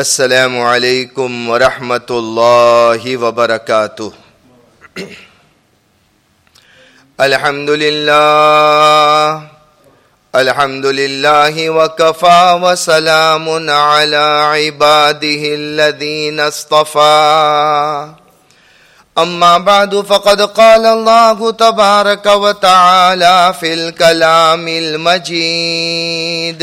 السلام علیکم ورحمۃ اللہ وبرکاتہ۔ الحمد للہ الحمد للہ وکفا وسلام على عباده الذين اصطفى أما بعد، فقد قال الله تبارك وتعالى في الكلام المجيد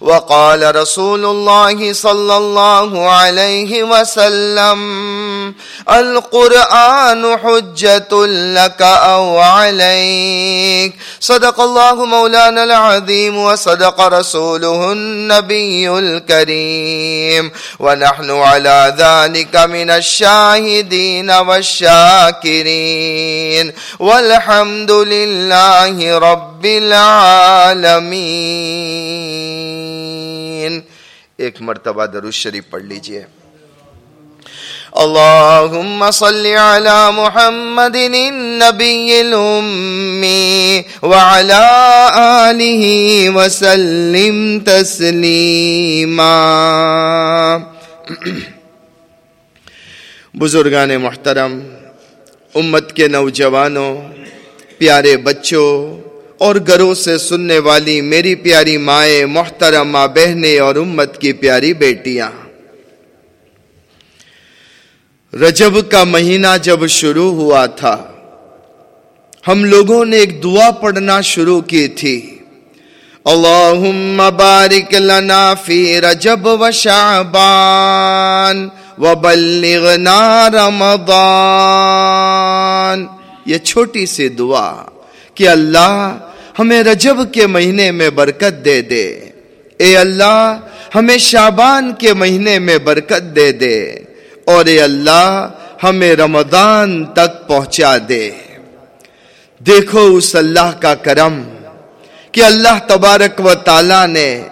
وقال رسول الله صلى الله عليه وسلم القرآن حجة لك أو عليك. صدق الله مولانا العظيم وصدق رسوله النبي الكريم. ونحن على ذلك من الشاهدين والشاكرين. والحمد لله رب العالمين. ایک مرتبہ درود شریف پڑھ لیجیے۔ اللهم صل على محمد النبي الأمي وعلى آله وسلم تسليما بزرگان محترم، امت کے نوجوانوں، پیارے بچوں اور گھروں سے سننے والی میری پیاری مائیں محترمہ بہنیں اور امت کی پیاری بیٹیاں۔ رجب کا مہینہ جب شروع ہوا تھا، ہم لوگوں نے ایک دعا پڑھنا شروع کی تھی۔ اللہم بارک لنا فی رجب و شعبان و رمضان۔ یہ چھوٹی سی دعا کہ اللہ ہمیں رجب کے مہینے میں برکت دے دے۔ اے اللہ، ہمیں شابان کے مہینے میں برکت دے دے۔ اور اے اللہ، ہمیں رمضان تک پہنچا دے۔ دیکھو اس اللہ کا کرم کہ اللہ تبارک و تعالی نے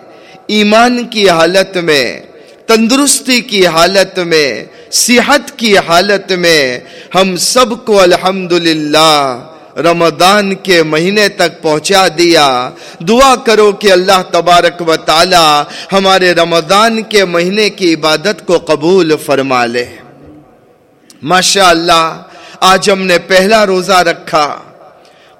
ایمان کی حالت میں، تندرستی کی حالت میں، صحت کی حالت میں ہم سب کو الحمدللہ رمضان کے مہینے تک پہنچا دیا۔ دعا کرو کہ اللہ تبارک و تعالی ہمارے رمضان کے مہینے کی عبادت کو قبول فرما لے۔ ماشاء اللہ آج ہم نے پہلا روزہ رکھا۔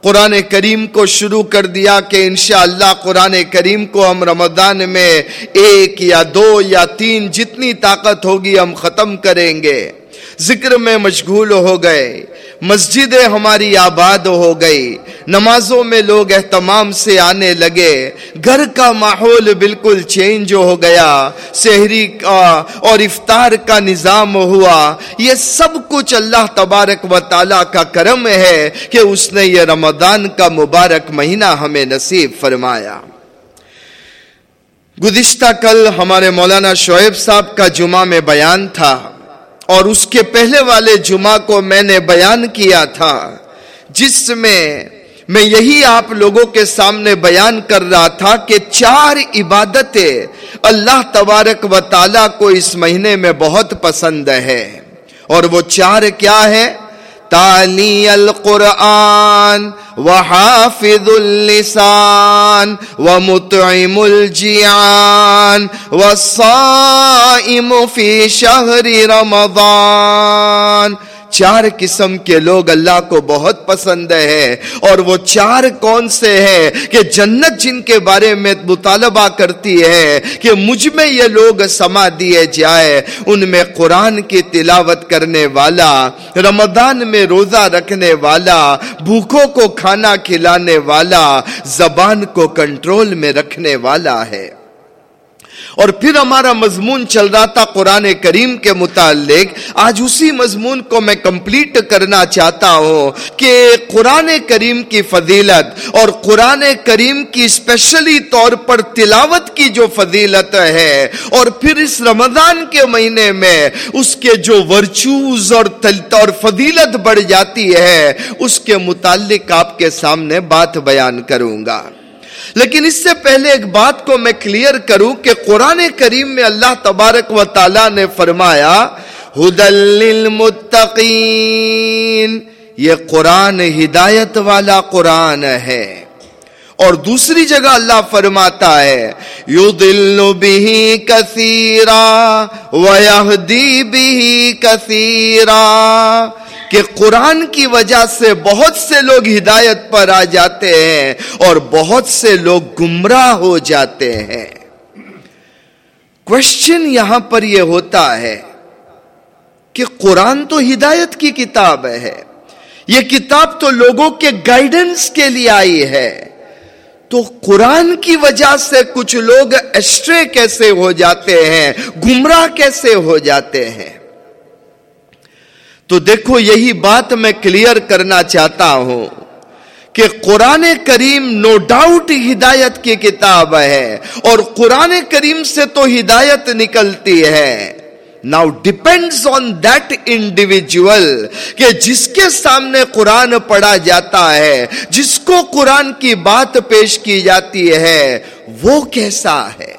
قرآن کریم کو شروع کر دیا کہ انشاءاللہ قرآن کریم کو ہم رمضان میں ایک یا دو یا تین جتنی طاقت ہوگی ہم ختم کریں گے۔ ذکر میں مشغول ہو گئے۔ مسجدیں ہماری آباد ہو گئی۔ نمازوں میں لوگ اہتمام سے آنے لگے۔ گھر کا ماحول بالکل چینج ہو گیا۔ شہری کا اور افطار کا نظام ہوا۔ یہ سب کچھ اللہ تبارک و تعالیٰ کا کرم ہے کہ اس نے یہ رمضان کا مبارک مہینہ ہمیں نصیب فرمایا۔ گزشتہ کل ہمارے مولانا شعیب صاحب کا جمعہ میں بیان تھا۔ اور اس کے پہلے والے جمعہ کو میں نے بیان کیا تھا، جس میں میں یہی آپ لوگوں کے سامنے بیان کر رہا تھا کہ چار عبادتیں اللہ تبارک و تعالی کو اس مہینے میں بہت پسند ہے اور وہ چار کیا ہے تالی القرآن وحافظ اللسان ومطعم الجيعان والصائم في شهر رمضان چار قسم کے لوگ اللہ کو بہت پسند ہے اور وہ چار کون سے ہیں کہ جنت جن کے بارے میں مطالبہ کرتی ہے کہ مجھ میں یہ لوگ سما دیے جائے، ان میں قرآن کی تلاوت کرنے والا، رمضان میں روزہ رکھنے والا، بھوکوں کو کھانا کھلانے والا، زبان کو کنٹرول میں رکھنے والا ہے۔ اور پھر ہمارا مضمون چل رہا تھا قرآن کریم کے متعلق۔ آج اسی مضمون کو میں کمپلیٹ کرنا چاہتا ہوں کہ قرآن کریم کی فضیلت اور قرآن کریم کی اسپیشلی طور پر تلاوت کی جو فضیلت ہے اور پھر اس رمضان کے مہینے میں اس کے جو ورچوز اور اور فضیلت بڑھ جاتی ہے، اس کے متعلق آپ کے سامنے بات بیان کروں گا۔ لیکن اس سے پہلے ایک بات کو میں کلیئر کروں کہ قرآن کریم میں اللہ تبارک و تعالی نے فرمایا للمتقین یہ قرآن ہدایت والا قرآن ہے۔ اور دوسری جگہ اللہ فرماتا ہے یو دل بھی کثیرا ویہدی بھی کثیرا کہ قرآن کی وجہ سے بہت سے لوگ ہدایت پر آ جاتے ہیں اور بہت سے لوگ گمراہ ہو جاتے ہیں۔ کوشچن یہاں پر یہ ہوتا ہے کہ قرآن تو ہدایت کی کتاب ہے۔ یہ کتاب تو لوگوں کے گائیڈنس کے لیے آئی ہے۔ تو قرآن کی وجہ سے کچھ لوگ ایسٹرے کیسے ہو جاتے ہیں، گمراہ کیسے ہو جاتے ہیں؟ تو دیکھو یہی بات میں کلیئر کرنا چاہتا ہوں کہ قرآن کریم نو ڈاؤٹ ہدایت کی کتاب ہے اور قرآن کریم سے تو ہدایت نکلتی ہے۔ Now depends on that individual کہ جس کے سامنے قرآن پڑھا جاتا ہے، جس کو قرآن کی بات پیش کی جاتی ہے، وہ کیسا ہے؟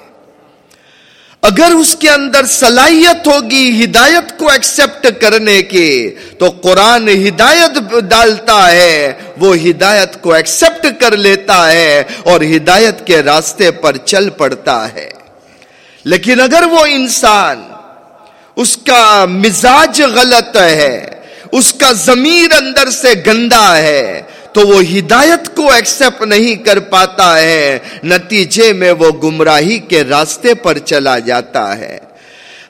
اگر اس کے اندر صلاحیت ہوگی، ہدایت کو ایکسپٹ کرنے کی تو قرآن ہدایت ڈالتا ہے، وہ ہدایت کو ایکسپٹ کر لیتا ہے اور ہدایت کے راستے پر چل پڑتا ہے۔ لیکن اگر وہ انسان اس کا مزاج غلط ہے، اس کا ضمیر اندر سے گندا ہے تو وہ ہدایت کو ایکسپٹ نہیں کر پاتا ہے۔ نتیجے میں وہ گمراہی کے راستے پر چلا جاتا ہے۔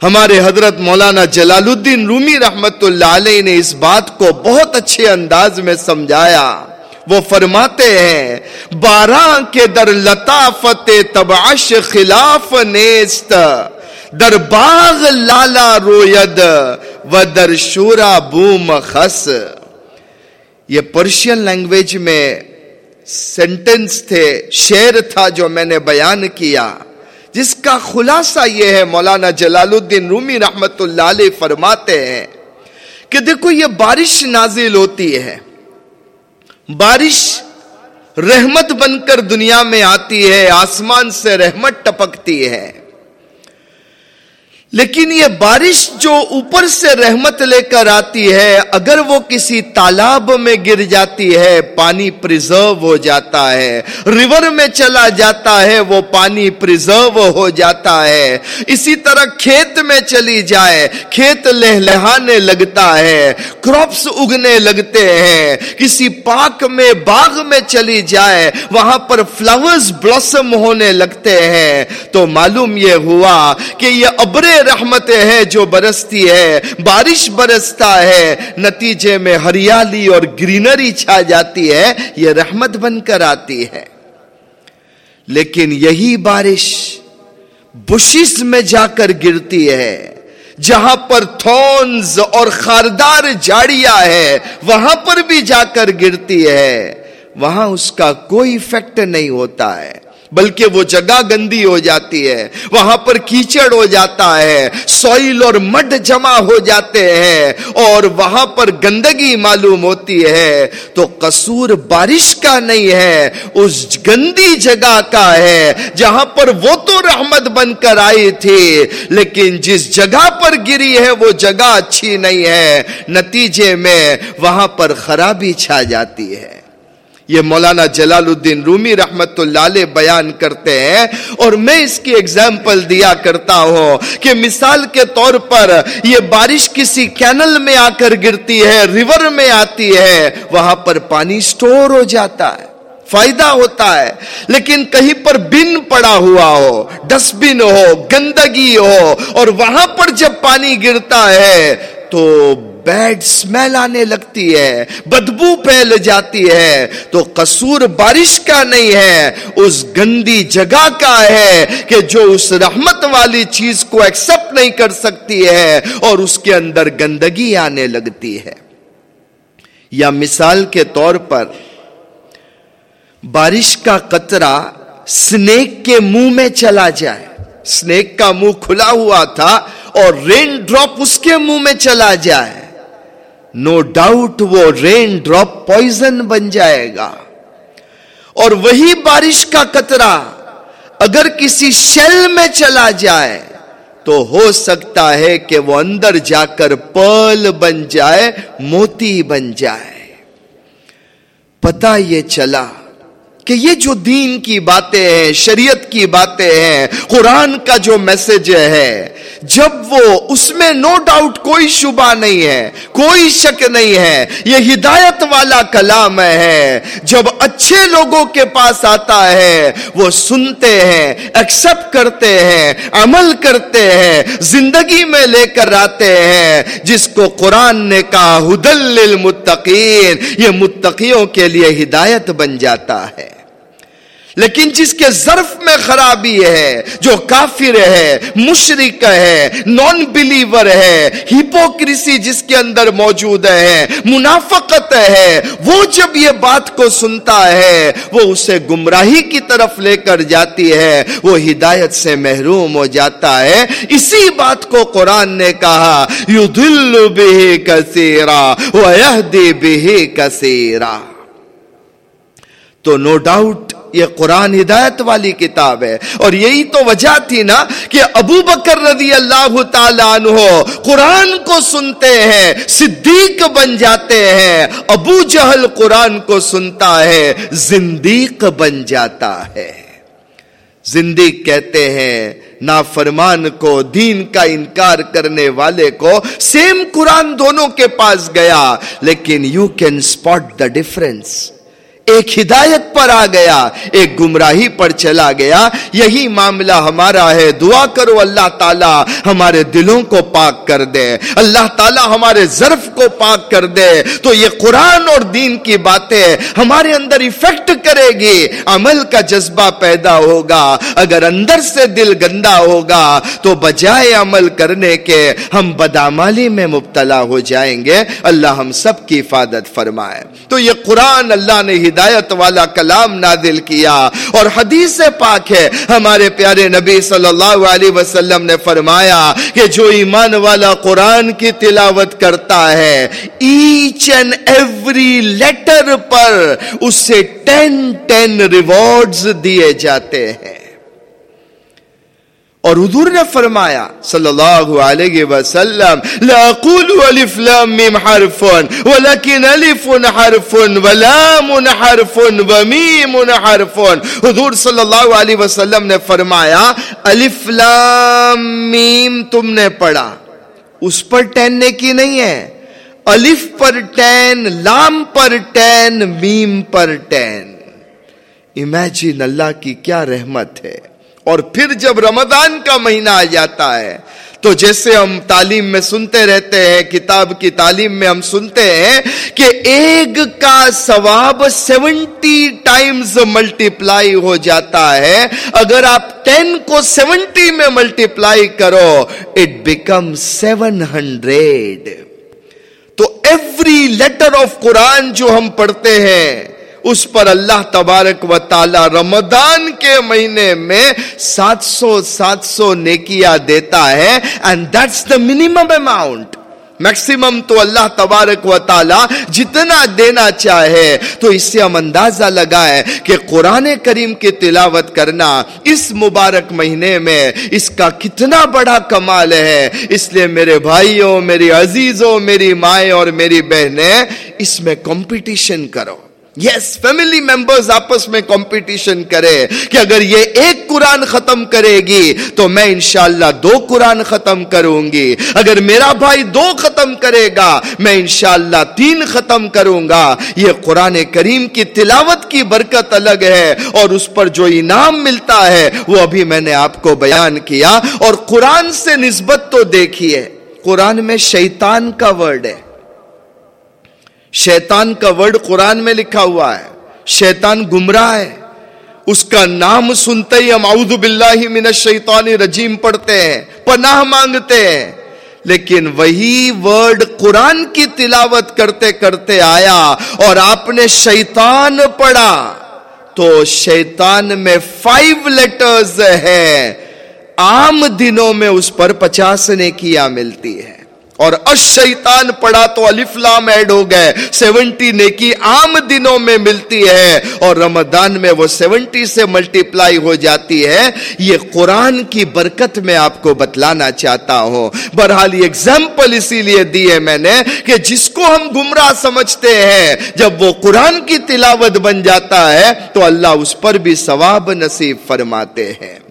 ہمارے حضرت مولانا جلال الدین رومی رحمت اللہ علیہ نے اس بات کو بہت اچھے انداز میں سمجھایا۔ وہ فرماتے ہیں، بارہ کے در لطافت تباش خلاف نیست، در باغ لالا روید و در شورا بوم خس۔ یہ پرشین لینگویج میں سینٹنس تھے، شعر تھا جو میں نے بیان کیا۔ جس کا خلاصہ یہ ہے، مولانا جلال الدین رومی رحمت اللہ علیہ فرماتے ہیں کہ دیکھو، یہ بارش نازل ہوتی ہے۔ بارش رحمت بن کر دنیا میں آتی ہے، آسمان سے رحمت ٹپکتی ہے۔ لیکن یہ بارش جو اوپر سے رحمت لے کر آتی ہے، اگر وہ کسی تالاب میں گر جاتی ہے، پانی پریزرو ہو جاتا ہے۔ ریور میں چلا جاتا ہے، وہ پانی پریزرو ہو جاتا ہے۔ اسی طرح کھیت میں چلی جائے، کھیت لہلہانے لگتا ہے۔ کراپس اگنے لگتے ہیں۔ کسی پاک میں، باغ میں چلی جائے، وہاں پر فلاورز بلاسم ہونے لگتے ہیں۔ تو معلوم یہ ہوا کہ یہ ابرے رحمت ہے جو برستی ہے، بارش برستا ہے، نتیجے میں ہریالی اور گرینری چھا جاتی ہے، یہ رحمت بن کر آتی ہے۔ لیکن یہی بارش بشس میں جا کر گرتی ہے، جہاں پر تھونز اور خاردار جاڑیاں ہے وہاں پر بھی جا کر گرتی ہے۔ وہاں اس کا کوئی افیکٹ نہیں ہوتا ہے۔ بلکہ وہ جگہ گندی ہو جاتی ہے، وہاں پر کیچڑ ہو جاتا ہے سوئل اور مڈ جمع ہو جاتے ہیں اور وہاں پر گندگی معلوم ہوتی ہے۔ تو قصور بارش کا نہیں ہے، اس گندی جگہ کا ہے، جہاں پر وہ تو رحمت بن کر آئی تھی، لیکن جس جگہ پر گری ہے، وہ جگہ اچھی نہیں ہے۔ نتیجے میں وہاں پر خرابی چھا جاتی ہے۔ یہ مولانا جلال الدین رومی رحمت اللہ علیہ بیان کرتے ہیں اور میں اس کی ایگزامپل دیا کرتا ہوں کہ مثال کے طور پر یہ بارش کسی کینل میں آ کر گرتی ہے ریور میں آتی ہے، وہاں پر پانی سٹور ہو جاتا ہے، فائدہ ہوتا ہے۔ لیکن کہیں پر بن پڑا ہوا ہو ڈسٹ بن ہو، گندگی ہو اور وہاں پر جب پانی گرتا ہے تو بیڈ سمیل آنے لگتی ہے، بدبو پھیل جاتی ہے۔ تو قصور بارش کا نہیں ہے، اس گندی جگہ کا ہے کہ جو اس رحمت والی چیز کو ایکسپٹ نہیں کر سکتی ہے اور اس کے اندر گندگی آنے لگتی ہے۔ یا مثال کے طور پر، بارش کا قطرہ سنیک کے منہ میں چلا جائے۔ سنیک کا منہ کھلا ہوا تھا اور رین ڈراپ اس کے منہ میں چلا جائے نو ڈاؤٹ وہ رین ڈراپ پوائزن بن جائے گا اور وہی بارش کا قطرہ اگر کسی شیل میں چلا جائے تو ہو سکتا ہے کہ وہ اندر جا کر پل بن جائے، موتی بن جائے۔ پتا یہ چلا۔ کہ یہ جو دین کی باتیں ہیں، شریعت کی باتیں ہیں، قرآن کا جو میسج ہے، جب وہ اس میں نو ڈاؤٹ کوئی شبہ نہیں ہے، کوئی شک نہیں ہے، یہ ہدایت والا کلام ہے، جب اچھے لوگوں کے پاس آتا ہے، وہ سنتے ہیں ایکسپٹ کرتے ہیں، عمل کرتے ہیں، زندگی میں لے کر آتے ہیں، جس کو قرآن نے کہا، ہدل للمتقین یہ متقیوں کے لیے ہدایت بن جاتا ہے۔ لیکن جس کے ظرف میں خرابی ہے، جو کافر ہے مشرق ہے نان بلیور ہے ہپوکریسی جس کے اندر موجود ہے، منافقت ہے، وہ جب یہ بات کو سنتا ہے، وہ اسے گمراہی کی طرف لے کر جاتی ہے، وہ ہدایت سے محروم ہو جاتا ہے۔ اسی بات کو قرآن نے کہا یو دل بے کثیرا وہ بے کثیرا۔ تو نو ڈاؤٹ یہ قرآن ہدایت والی کتاب ہے اور یہی تو وجہ تھی نا کہ ابو بکر رضی اللہ تعالیٰ عنہ قرآن کو سنتے ہیں، صدیق بن جاتے ہیں، ابو جہل قرآن کو سنتا ہے، زندیق بن جاتا ہے۔ زندیق کہتے ہیں، نافرمان کو، دین کا انکار کرنے والے کو سیم قرآن دونوں کے پاس گیا، لیکن you can spot the difference ایک ہدایت پر آ گیا، ایک گمراہی پر چلا گیا۔ یہی معاملہ ہمارا ہے۔ دعا کرو اللہ تعالیٰ ہمارے دلوں کو پاک کر دے۔ اللہ تعالیٰ ہمارے ظرف کو پاک کر دے۔ تو یہ قرآن اور دین کی باتیں ہمارے اندر افیکٹ کرے گی۔ عمل کا جذبہ پیدا ہوگا۔ اگر اندر سے دل گندا ہوگا، تو بجائے عمل کرنے کے ہم بدامالی میں مبتلا ہو جائیں گے۔ اللہ ہم سب کی حفاظت فرمائے۔ تو یہ قرآن اللہ نے ہدایت ہدایت والا کلام نازل کیا اور حدیث پاک ہے۔ ہمارے پیارے نبی صلی اللہ علیہ وسلم نے فرمایا کہ جو ایمان والا قرآن کی تلاوت کرتا ہے ایچ اینڈ ایوری لیٹر پر اسے ٹین ٹین ریوارڈز دیے جاتے ہیں۔ اور حضور نے فرمایا، صلی اللہ علیہ وسلم، لا اقول الف لام میم حرف ولكن الف حرف ولام حرف ومیم حرف. حضور صلی اللہ علیہ وسلم نے فرمایا، الف لام میم تم نے پڑھا، اس پر ٹین کی نہیں ہے۔ الف پر ٹین، لام پر ٹین، میم پر ٹین۔ امیجن اللہ کی کیا رحمت ہے۔ اور پھر جب رمضان کا مہینہ آ جاتا ہے، تو جیسے ہم تعلیم میں سنتے رہتے ہیں، کتاب کی تعلیم میں ہم سنتے ہیں کہ ایک کا ثواب سیونٹی ٹائمز ملٹیپلائی ہو جاتا ہے۔ اگر آپ ٹین کو سیونٹی میں ملٹیپلائی کرو اٹ بیکم سیون ہنڈریڈ۔ تو ایوری لیٹر آف قرآن جو ہم پڑھتے ہیں اس پر اللہ تبارک و تعالی رمضان کے مہینے میں سات سو سات سو نیکیا دیتا ہے and that's the minimum amount maximum تو اللہ تبارک و تعالی جتنا دینا چاہے، تو اس سے ہم اندازہ لگائے کہ قرآن کریم کی تلاوت کرنا اس مبارک مہینے میں اس کا کتنا بڑا کمال ہے۔ اس لیے میرے بھائیوں، میری عزیزوں، میری مائیں اور میری بہنیں، اس میں کمپٹیشن کرو۔ یس فیملی ممبرز آپس میں کمپٹیشن کرے کہ اگر یہ ایک قرآن ختم کرے گی تو میں انشاءاللہ دو قرآن ختم کروں گی۔ اگر میرا بھائی دو ختم کرے گا، میں انشاءاللہ تین ختم کروں گا۔ یہ قرآن کریم کی تلاوت کی برکت الگ ہے اور اس پر جو انعام ملتا ہے، وہ ابھی میں نے آپ کو بیان کیا اور قرآن سے نسبت تو دیکھیے۔ قرآن میں شیطان کا ورڈ ہے۔ شیطان کا ورڈ قرآن میں لکھا ہوا ہے۔ شیطان گمراہ ہے۔ اس کا نام سنتے ہی ہم اعوذ باللہ من الشیطان رجیم پڑھتے ہیں، پناہ مانگتے ہیں۔ لیکن وہی ورڈ قرآن کی تلاوت کرتے کرتے آیا اور آپ نے شیطان پڑھا۔ تو شیطان میں فائیو لیٹرز ہے عام دنوں میں اس پر پچاس نے کیا ملتی ہے۔ اور اشیطان پڑا تو الف لام ایڈ ہو گئے۔ سیونٹی نیکی عام دنوں میں ملتی ہے اور رمضان میں وہ سیونٹی سے ملٹی پلائی ہو جاتی ہے۔ یہ قرآن کی برکت میں آپ کو بتلانا چاہتا ہوں۔ بہرحال یہ اگزامپل اسی لیے دی ہے میں نے کہ جس کو ہم گمراہ سمجھتے ہیں، جب وہ قرآن کی تلاوت بن جاتا ہے تو اللہ اس پر بھی ثواب نصیب فرماتے ہیں۔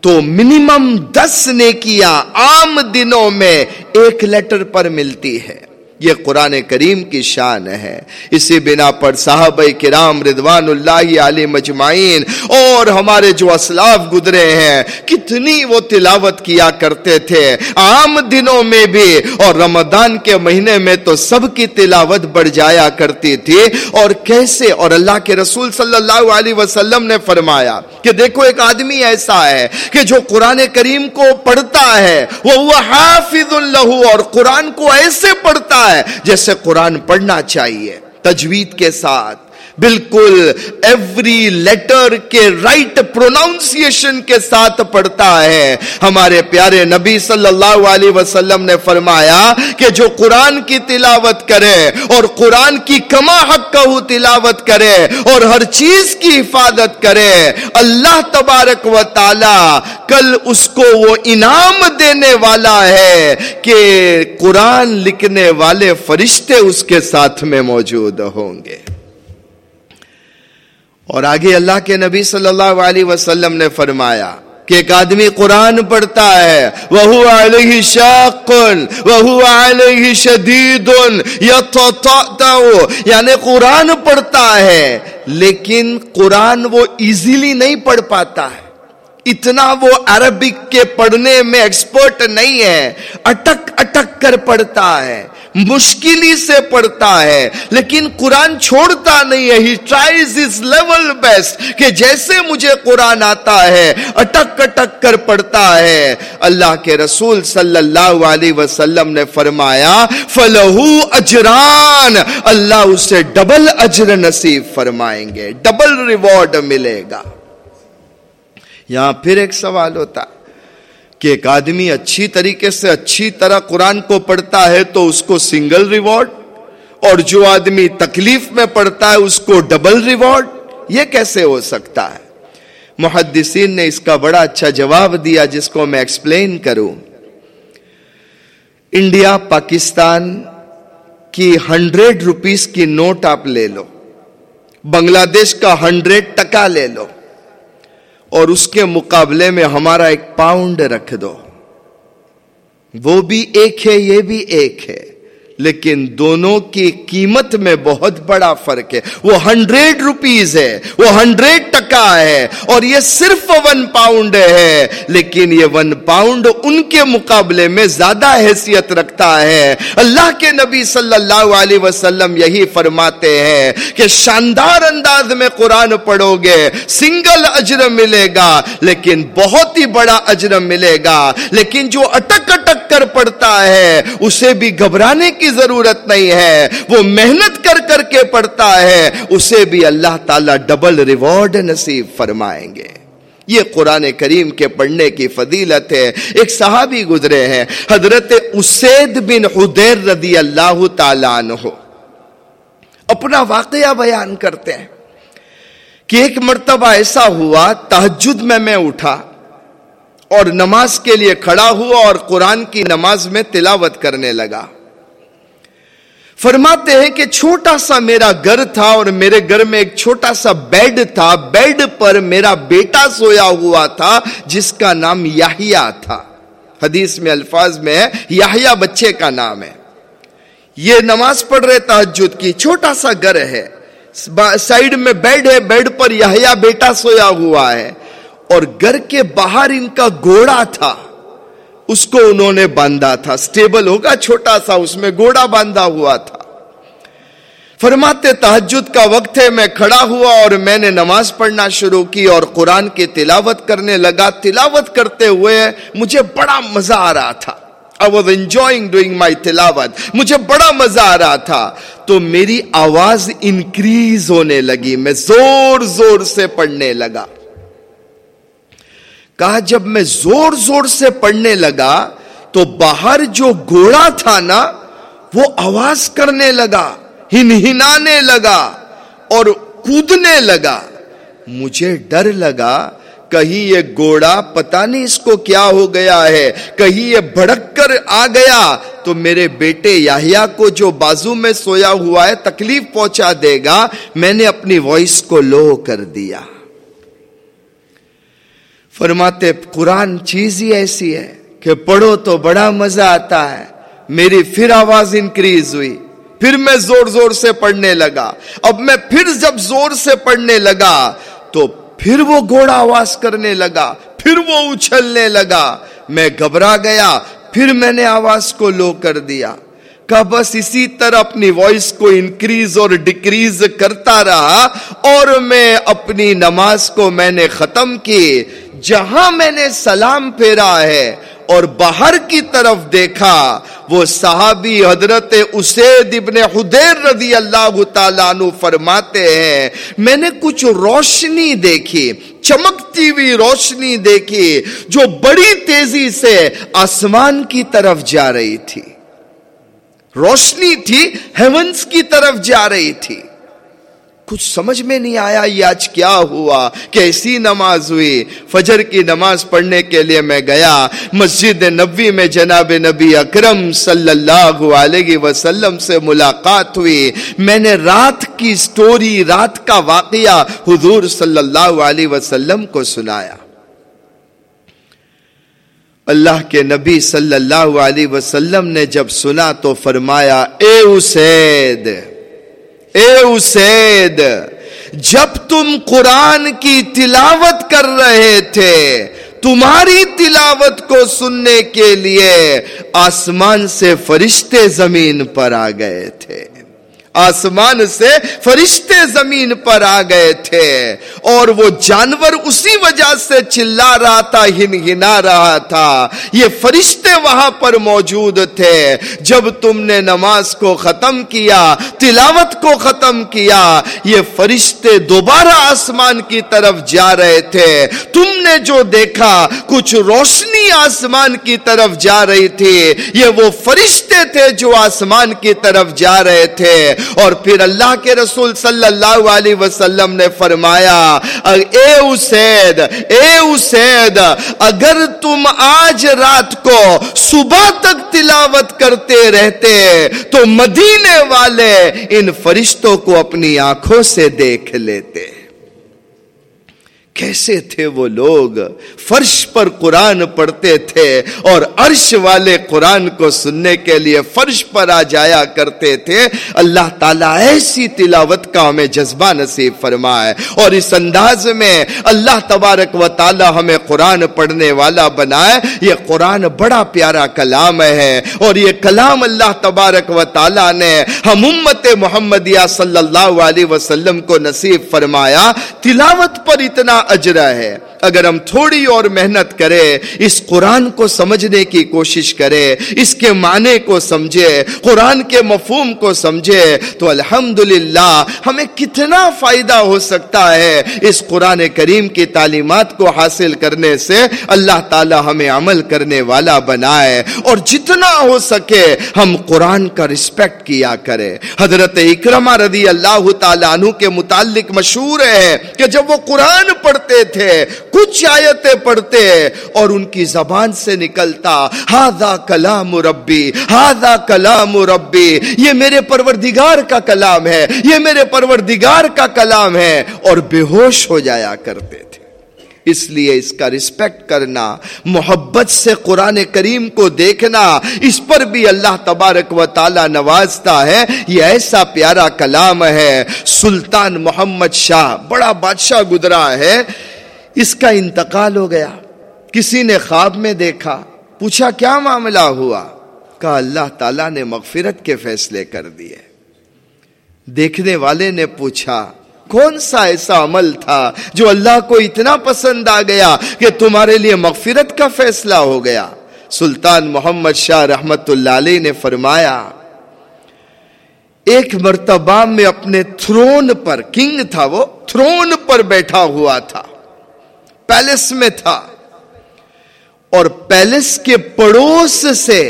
تو منیمم دس نیکیاں عام دنوں میں ایک لیٹر پر ملتی ہے۔ یہ قرآن کریم کی شان ہے۔ اسی بنا پر صحابہ کرام رضوان اللہ علی مجمعین اور ہمارے جو اسلاف گزرے ہیں، کتنی وہ تلاوت کیا کرتے تھے۔ عام دنوں میں بھی اور رمضان کے مہینے میں تو سب کی تلاوت بڑھ جایا کرتی تھی۔ اور کیسے؟ اور اللہ کے رسول صلی اللہ علیہ وسلم نے فرمایا کہ دیکھو، ایک آدمی ایسا ہے کہ جو قرآن کریم کو پڑھتا ہے، وہ حافظ اللہ اور قرآن کو ایسے پڑھتا ہے جیسے قرآن پڑھنا چاہیے تجوید کے ساتھ۔ بالکل ایوری لیٹر کے رائٹ پروناؤنسیشن کے ساتھ پڑھتا ہے۔ ہمارے پیارے نبی صلی اللہ علیہ وسلم نے فرمایا کہ جو قرآن کی تلاوت کرے اور قرآن کی کما حق کہ تلاوت کرے اور ہر چیز کی حفاظت کرے، اللہ تبارک و تعالی کل اس کو وہ انعام دینے والا ہے کہ قرآن لکھنے والے فرشتے اس کے ساتھ میں موجود ہوں گے۔ اور آگے اللہ کے نبی صلی اللہ علیہ وسلم نے فرمایا کہ ایک آدمی قرآن پڑھتا ہے وہ علیہ شاقن وہ علیہ شدید یعنی قرآن پڑھتا ہے، لیکن قرآن وہ ایزیلی نہیں پڑھ پاتا ہے۔ اتنا وہ عربک کے پڑھنے میں ایکسپرٹ نہیں ہے، اٹک اٹک کر پڑھتا ہے۔ مشکلی سے پڑھتا ہے، لیکن قرآن چھوڑتا نہیں ہے۔ He tries his level best کہ جیسے مجھے قرآن آتا ہے، اٹک اٹک کر پڑھتا ہے۔ اللہ کے رسول صلی اللہ علیہ وسلم نے فرمایا فلہو اجران۔ اللہ اسے ڈبل اجر نصیب فرمائیں گے، ڈبل ریوارڈ ملے گا۔ یہاں پھر ایک سوال ہوتا کہ ایک آدمی اچھی طریقے سے اچھی طرح قرآن کو پڑھتا ہے تو اس کو سنگل ریوارڈ، اور جو آدمی تکلیف میں پڑھتا ہے اس کو ڈبل ریوارڈ، یہ کیسے ہو سکتا ہے؟ محدثین نے اس کا بڑا اچھا جواب دیا جس کو میں ایکسپلین کروں۔ انڈیا، پاکستان کی ہنڈریڈ روپیز کی نوٹ آپ لے لو۔ بنگلہ دیش کا ہنڈریڈ ٹکا لے لو۔ اور اس کے مقابلے میں ہمارا ایک پاؤنڈ رکھ دو۔ وہ بھی ایک ہے، یہ بھی ایک ہے۔ لیکن دونوں کی قیمت میں بہت بڑا فرق ہے۔ وہ ہنڈریڈ روپیز ہے، وہ ہنڈریڈ ٹکا ہے اور یہ صرف ون پاؤنڈ ہے۔ لیکن یہ ون پاؤنڈ ان کے مقابلے میں زیادہ حیثیت رکھتا ہے۔ اللہ کے نبی صلی اللہ علیہ وسلم یہی فرماتے ہیں کہ شاندار انداز میں قرآن پڑھو گے سنگل اجر ملے گا، لیکن بہت ہی بڑا اجر ملے گا۔ لیکن جو اٹک اٹک کر پڑھتا ہے، اسے بھی گھبرانے کی ضرورت نہیں ہے۔ وہ محنت کر کر کے پڑھتا ہے۔ اسے بھی اللہ تعالی ڈبل ریوارڈ نصیب فرمائیں گے۔ یہ قرآن کریم کے پڑھنے کی فضیلت ہے۔ ایک صحابی گزرے ہیں۔ حضرت اسید بن حدیر رضی اللہ تعالیٰ عنہ۔ اپنا واقعہ بیان کرتے ہیں کہ ایک مرتبہ ایسا ہوا تحجد میں میں اٹھا اور نماز کے لیے کھڑا ہوا اور قرآن کی نماز میں تلاوت کرنے لگا۔ فرماتے ہیں کہ چھوٹا سا میرا گھر تھا اور میرے گھر میں ایک چھوٹا سا بیڈ تھا۔ بیڈ پر میرا بیٹا سویا ہوا تھا، جس کا نام یاہیا تھا۔ حدیث میں الفاظ میں ہے یاہیا بچے کا نام ہے۔ یہ نماز پڑھ رہے تحجد کی، چھوٹا سا گھر ہے۔ سائڈ میں بیڈ ہے، بیڈ پر یاہیا بیٹا سویا ہوا ہے۔ اور گھر کے باہر ان کا گھوڑا تھا۔ اس کو انہوں نے باندھا تھا۔ سٹیبل ہوگا، چھوٹا سا، اس میں گوڑا باندھا ہوا تھا۔ فرماتے تحجد کا وقت ہے، میں کھڑا ہوا اور میں نے نماز پڑھنا شروع کی اور قرآن کی تلاوت کرنے لگا۔ تلاوت کرتے ہوئے مجھے بڑا مزہ آ رہا تھا۔ I was enjoying doing تلاوت مجھے بڑا مزہ آ رہا تھا۔ تو میری آواز انکریز ہونے لگی۔ میں زور زور سے پڑھنے لگا۔ کہا، جب میں زور زور سے پڑھنے لگا تو باہر جو گھوڑا تھا نا، وہ آواز کرنے لگا ہن ہنانے لگا اور کودنے لگا۔ مجھے ڈر لگا، کہیں یہ گوڑا پتا نہیں اس کو کیا ہو گیا ہے، کہیں یہ بھڑک کر آ گیا۔ تو میرے بیٹے یاہیا کو جو بازو میں سویا ہوا ہے، تکلیف پہنچا دے گا۔ میں نے اپنی وائس کو لو کر دیا۔ فرماتے قرآن چیز ہی ایسی ہے کہ پڑھو تو بڑا مزہ آتا ہے۔ میری پھر آواز انکریز ہوئی۔ پھر میں زور زور سے پڑھنے لگا۔ اب میں پھر جب زور سے پڑھنے لگا تو پھر وہ گھوڑا آواز کرنے لگا، پھر وہ اچھلنے لگا۔ میں گھبرا گیا، پھر میں نے آواز کو لو کر دیا۔ کہ بس اسی طرح اپنی وائس کو انکریز اور ڈکریز کرتا رہا اور میں اپنی نماز کو میں نے ختم کی، جہاں میں نے سلام پھیرا ہے اور باہر کی طرف دیکھا، وہ صحابی حضرت اسید ابن حدیر رضی اللہ تعالیٰ عنہ فرماتے ہیں، میں نے کچھ روشنی دیکھی، چمکتی ہوئی روشنی دیکھی جو بڑی تیزی سے آسمان کی طرف جا رہی تھی۔ روشنی تھی ہیونس کی طرف جا رہی تھی۔ کچھ سمجھ میں نہیں آیا یہ آج کیا ہوا، کیسی نماز ہوئی۔ فجر کی نماز پڑھنے کے لیے میں گیا، مسجد نبی میں جناب نبی اکرم صلی اللہ علیہ وسلم سے ملاقات ہوئی۔ میں نے رات کی سٹوری، رات کا واقعہ حضور صلی اللہ علیہ وسلم کو سنایا۔ اللہ کے نبی صلی اللہ علیہ وسلم نے جب سنا تو فرمایا، اے اسید اے اسید، جب تم قرآن کی تلاوت کر رہے تھے، تمہاری تلاوت کو سننے کے لیے آسمان سے فرشتے زمین پر آ گئے تھے۔ آسمان سے فرشتے زمین پر آ گئے تھے اور وہ جانور اسی وجہ سے چلا رہا تھا، ہن ہنا رہا تھا۔ یہ فرشتے وہاں پر موجود تھے۔ جب تم نے نماز کو ختم کیا، تلاوت کو ختم کیا، یہ فرشتے دوبارہ آسمان کی طرف جا رہے تھے۔ تم نے جو دیکھا، کچھ روشنی روشنی آسمان کی طرف جا رہی تھی۔ یہ وہ فرشتے تھے جو آسمان کی طرف جا رہے تھے۔ اور پھر اللہ کے رسول صلی اللہ علیہ وسلم نے فرمایا، اے اسید اے اسید، اگر تم آج رات کو صبح تک تلاوت کرتے رہتے، تو مدینے والے ان فرشتوں کو اپنی آنکھوں سے دیکھ لیتے۔ کیسے تھے وہ لوگ؟ فرش پر قرآن پڑھتے تھے اور عرش والے قرآن کو سننے کے لیے فرش پر آ جایا کرتے تھے۔ اللہ تعالیٰ ایسی تلاوت کا ہمیں جذبہ نصیب فرمائے اور اس انداز میں اللہ تبارک و تعالیٰ ہمیں قرآن پڑھنے والا بنائے۔ یہ قرآن بڑا پیارا کلام ہے اور یہ کلام اللہ تبارک و تعالیٰ نے ہم امت محمدیہ صلی اللہ علیہ وسلم کو نصیب فرمایا۔ تلاوت پر اتنا اجرا ہے۔ اگر ہم تھوڑی اور محنت کرے اس قرآن کو سمجھنے کی کوشش کرے اس کے معنی کو سمجھے، قرآن کے مفہوم کو سمجھے، تو الحمدللہ ہمیں کتنا فائدہ ہو سکتا ہے اس قرآن کریم کی تعلیمات کو حاصل کرنے سے اللہ تعالی ہمیں عمل کرنے والا بنائے۔ اور جتنا ہو سکے ہم قرآن کا رسپیکٹ کیا کرے حضرت اکرما رضی اللہ تعالیٰ عنہ کے متعلق مشہور ہے کہ جب وہ قرآن پڑھتے تھے کچھ آیتیں پڑھتے اور ان کی زبان سے نکلتا ہاضا کلام ربی ہاضا کلام ربی، یہ میرے پروردگار کا کلام ہے، یہ میرے پروردگار کا کلام ہے۔ اور بے ہوش ہو جایا کرتے تھے۔ اس لیے اس کا رسپیکٹ کرنا، محبت سے قرآن کریم کو دیکھنا، اس پر بھی اللہ تبارک و تعالی نوازتا ہے، یہ ایسا پیارا کلام ہے۔ سلطان محمد شاہ، بڑا بادشاہ گزرا ہے۔ اس کا انتقال ہو گیا۔ کسی نے خواب میں دیکھا، پوچھا کیا معاملہ ہوا؟ کہا، اللہ تعالیٰ نے مغفرت کے فیصلے کر دیے۔ دیکھنے والے نے پوچھا، کون سا ایسا عمل تھا جو اللہ کو اتنا پسند آ گیا کہ تمہارے لیے مغفرت کا فیصلہ ہو گیا؟ سلطان محمد شاہ رحمت اللہ علیہ نے فرمایا، ایک مرتبہ میں اپنے تھرون پر، کنگ تھا وہ، تھرون پر بیٹھا ہوا تھا۔ پیلس میں تھا اور پیلس کے پڑوس سے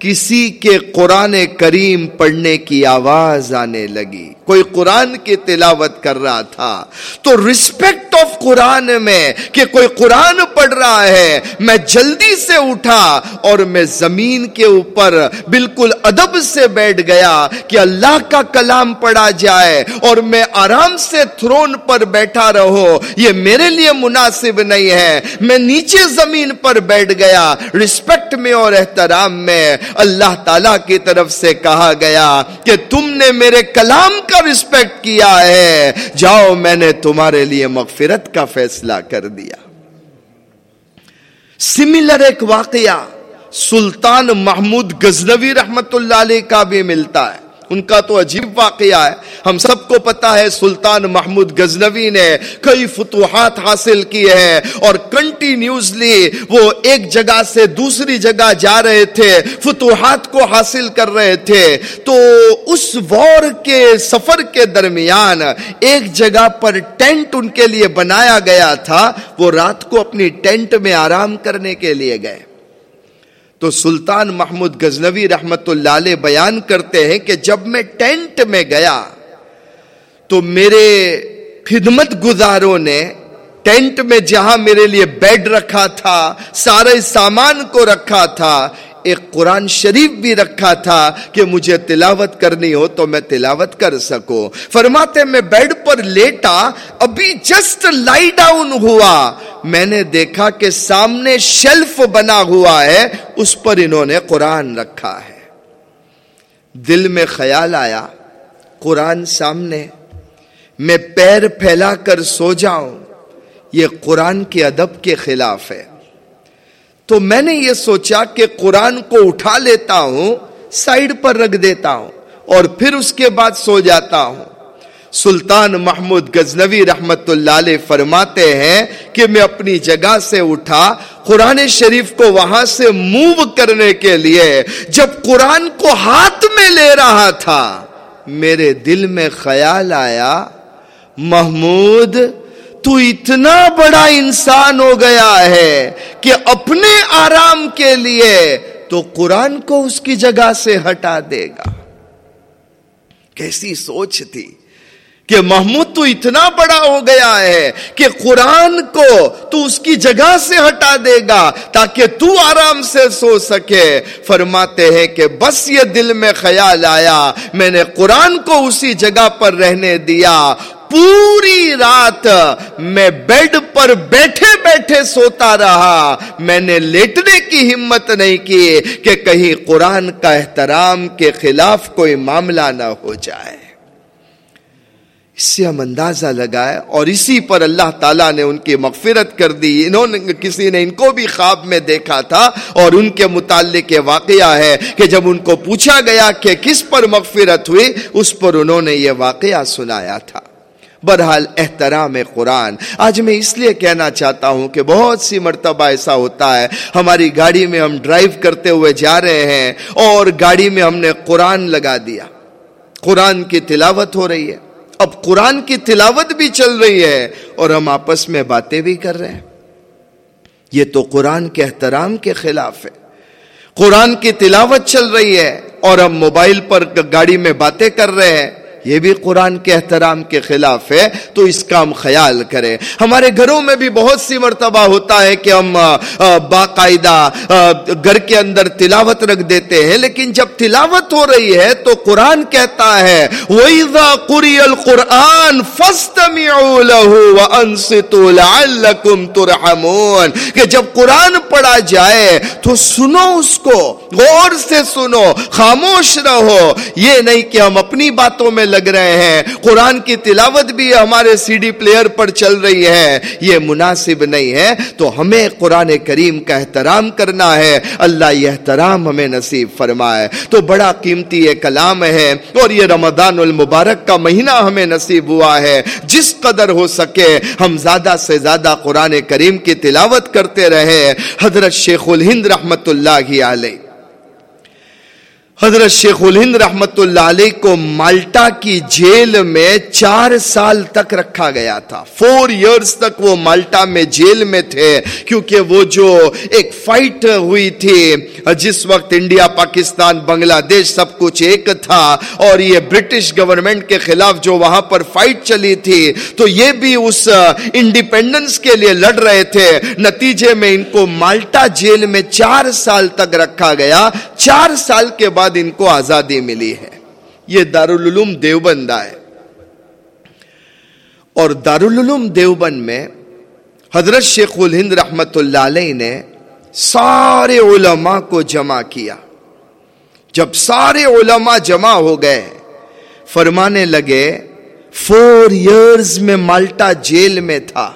کسی کے قرآن کریم پڑھنے کی آواز آنے لگی۔ کوئی قرآن کی تلاوت کر رہا تھا۔ تو رسپیکٹ آف قرآن میں کہ کوئی قرآن پڑھ رہا ہے۔ میں جلدی سے اٹھا اور میں زمین کے اوپر بالکل ادب سے بیٹھ گیا کہ اللہ کا کلام پڑھا جائے اور میں آرام سے تھرون پر بیٹھا رہو۔ یہ میرے لیے مناسب نہیں ہے۔ میں نیچے زمین پر بیٹھ گیا۔ رسپیکٹ میں اور احترام میں اللہ تعالی کی طرف سے کہا گیا کہ تم نے میرے کلام کا رسپیکٹ کیا ہے۔ جاؤ، میں نے تمہارے لیے مغفرت کا فیصلہ کر دیا۔ سملر ایک واقعہ سلطان محمود گزنوی رحمت اللہ علیہ کا بھی ملتا ہے۔ ان کا تو عجیب واقعہ ہے۔ ہم سب کو پتا ہے سلطان محمود گزنوی نے کئی فتوحات حاصل کیے ہیں اور کنٹینیوسلی وہ ایک جگہ سے دوسری جگہ جا رہے تھے، فتوحات کو حاصل کر رہے تھے۔ تو اس وار کے سفر کے درمیان ایک جگہ پر ٹینٹ ان کے لیے بنایا گیا تھا، وہ رات کو اپنی ٹینٹ میں آرام کرنے کے لیے گئے۔ تو سلطان محمود غزنوی رحمت اللہ علیہ بیان کرتے ہیں کہ جب میں ٹینٹ میں گیا تو میرے خدمت گزاروں نے ٹینٹ میں جہاں میرے لیے بیڈ رکھا تھا، سارے سامان کو رکھا تھا ایک قرآن شریف بھی رکھا تھا کہ مجھے تلاوت کرنی ہو تو میں تلاوت کر سکوں۔ فرماتے میں بیڈ پر لیٹا، ابھی جسٹ لائی ڈاؤن ہوا۔ میں نے دیکھا کہ سامنے شیلف بنا ہوا ہے، اس پر انہوں نے قرآن رکھا ہے۔ دل میں خیال آیا، قرآن سامنے۔ میں پیر پھیلا کر سو جاؤں۔ یہ قرآن کے ادب کے خلاف ہے۔ تو میں نے یہ سوچا کہ قرآن کو اٹھا لیتا ہوں سائڈ پر رکھ دیتا ہوں اور پھر اس کے بعد سو جاتا ہوں۔ سلطان محمود گزنوی رحمت اللہ علیہ فرماتے ہیں کہ میں اپنی جگہ سے اٹھا، قرآن شریف کو وہاں سے موو کرنے کے لیے جب قرآن کو ہاتھ میں لے رہا تھا، میرے دل میں خیال آیا، محمود تو اتنا بڑا انسان ہو گیا ہے کہ اپنے آرام کے لیے تو قرآن کو اس کی جگہ سے ہٹا دے گا۔ کیسی سوچ تھی کہ محمود تو اتنا بڑا ہو گیا ہے کہ قرآن کو تو اس کی جگہ سے ہٹا دے گا تاکہ تو آرام سے سو سکے۔ فرماتے ہیں کہ بس یہ دل میں خیال آیا، میں نے قرآن کو اسی جگہ پر رہنے دیا۔ پوری رات میں بیڈ پر بیٹھے بیٹھے سوتا رہا۔ میں نے لیٹنے کی ہمت نہیں کی کہ کہیں قرآن کا احترام کے خلاف کوئی معاملہ نہ ہو جائے۔ اس سے ہم اندازہ لگائے اور اسی پر اللہ تعالیٰ نے ان کی مغفرت کر دی۔ انہوں نے کسی نے ان کو بھی خواب میں دیکھا تھا اور ان کے متعلق یہ واقعہ ہے کہ جب ان کو پوچھا گیا کہ کس پر مغفرت ہوئی، اس پر انہوں نے یہ واقعہ سنایا تھا۔ برحال احترام قرآن۔ آج میں اس لیے کہنا چاہتا ہوں کہ بہت سی مرتبہ ایسا ہوتا ہے، ہماری گاڑی میں ہم ڈرائیو کرتے ہوئے جا رہے ہیں اور گاڑی میں ہم نے قرآن لگا دیا۔ قرآن کی تلاوت ہو رہی ہے۔ اب قرآن کی تلاوت بھی چل رہی ہے اور ہم آپس میں باتیں بھی کر رہے ہیں۔ یہ تو قرآن کے احترام کے خلاف ہے۔ قرآن کی تلاوت چل رہی ہے اور ہم موبائل پر گاڑی میں باتیں کر رہے ہیں۔ یہ بھی قرآن کے احترام کے خلاف ہے، تو اس کا ہم خیال کریں۔ ہمارے گھروں میں بھی بہت سی مرتبہ ہوتا ہے کہ ہم باقاعدہ گھر کے اندر تلاوت رکھ دیتے ہیں، لیکن جب تلاوت ہو رہی ہے تو قرآن کہتا ہے، وَإِذَا قُرِيَ الْقُرْآنِ فَاسْتَمِعُوا لَهُ وَأَنصِتُوا لَعَلَّكُمْ تُرْحَمُونَ۔ کہ جب قرآن پڑھا جائے تو سنو اس کو، غور سے سنو، خاموش رہو۔ یہ نہیں کہ ہم اپنی باتوں میں لگ رہے ہیں۔ قرآن کی تلاوت بھی ہمارے سی ڈی پلیئر پر چل رہی ہے۔ یہ مناسب نہیں ہے۔ تو ہمیں قرآن کریم کا احترام کرنا ہے۔ اللہ یہ احترام ہمیں نصیب فرمائے۔ تو بڑا قیمتی یہ کلام ہے۔ اور یہ رمضان المبارک کا مہینہ ہمیں نصیب ہوا ہے۔ جس قدر ہو سکے ہم زیادہ سے زیادہ قرآن کریم کی تلاوت کرتے رہے۔ حضرت شیخ الہند رحمت اللہ علیہ۔ حضرت شیخ الہند رحمت اللہ علیہ کو مالٹا کی جیل میں چار سال تک رکھا گیا تھا۔ فور ایئرز تک وہ مالٹا میں جیل میں تھے، کیونکہ وہ جو ایک فائٹ ہوئی تھی، جس وقت انڈیا، پاکستان، بنگلہ دیش سب کچھ ایک تھا، اور یہ برٹش گورنمنٹ کے خلاف جو وہاں پر فائٹ چلی تھی، تو یہ بھی اس انڈیپینڈنس کے لیے لڑ رہے تھے۔ نتیجے میں ان کو مالٹا جیل میں چار سال تک رکھا گیا۔ چار سال کے بعد بعد ان کو آزادی ملی ہے۔ یہ دارالعلوم دیوبند آئے۔ اور دارالعلوم دیوبند میں حضرت شیخ الہند رحمت اللہ علیہ نے سارے علماء کو جمع کیا۔ جب سارے علماء جمع ہو گئے، فرمانے لگے فور ایئرز میں مالٹا جیل میں تھا۔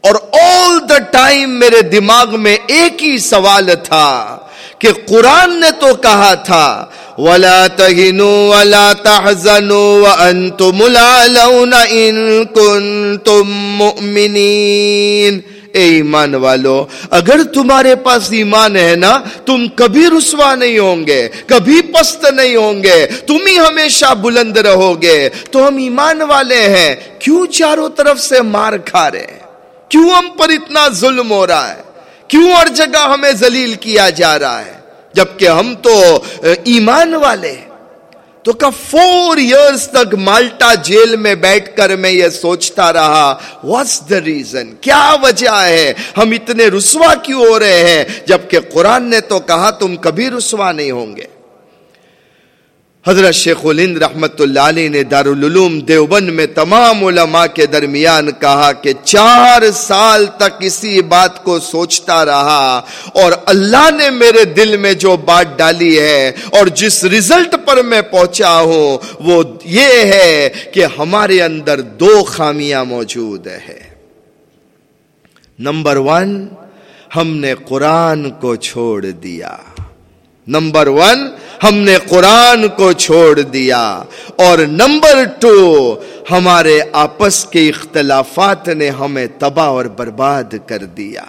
اور آل دا ٹائم میرے دماغ میں ایک ہی سوال تھا کہ قرآن نے تو کہا تھا، ولا تهنوا ولا تحزنوا وانتم الاعلون ان كنتم مؤمنين۔ اے ایمان والو، اگر تمہارے پاس ایمان ہے نا، تم کبھی رسوا نہیں ہوں گے، کبھی پست نہیں ہوں گے، تم ہی ہمیشہ بلند رہو گے۔ تو ہم ایمان والے ہیں، کیوں چاروں طرف سے مار کھا رہے کیوں ہم پر اتنا ظلم ہو رہا ہے؟ کیوں ہر جگہ ہمیں ذلیل کیا جا رہا ہے؟ جبکہ ہم تو ایمان والے تو کا فور ایئرس تک مالٹا جیل میں بیٹھ کر میں یہ سوچتا رہا واٹس دا ریزن کیا وجہ ہے؟ ہم اتنے رسوا کیوں ہو رہے ہیں؟ جبکہ قرآن نے تو کہا، تم کبھی رسوا نہیں ہوں گے۔ حضرت شیخ الند رحمت اللہ علیہ نے دارالعلوم دیوبند میں تمام علماء کے درمیان کہا کہ چار سال تک اسی بات کو سوچتا رہا اور اللہ نے میرے دل میں جو بات ڈالی ہے اور جس ریزلٹ پر میں پہنچا ہوں وہ یہ ہے کہ ہمارے اندر دو خامیاں موجود ہے نمبر ون، ہم نے قرآن کو چھوڑ دیا۔ نمبر ون، ہم نے قرآن کو چھوڑ دیا۔ اور نمبر ٹو، ہمارے آپس کے اختلافات نے ہمیں تباہ اور برباد کر دیا۔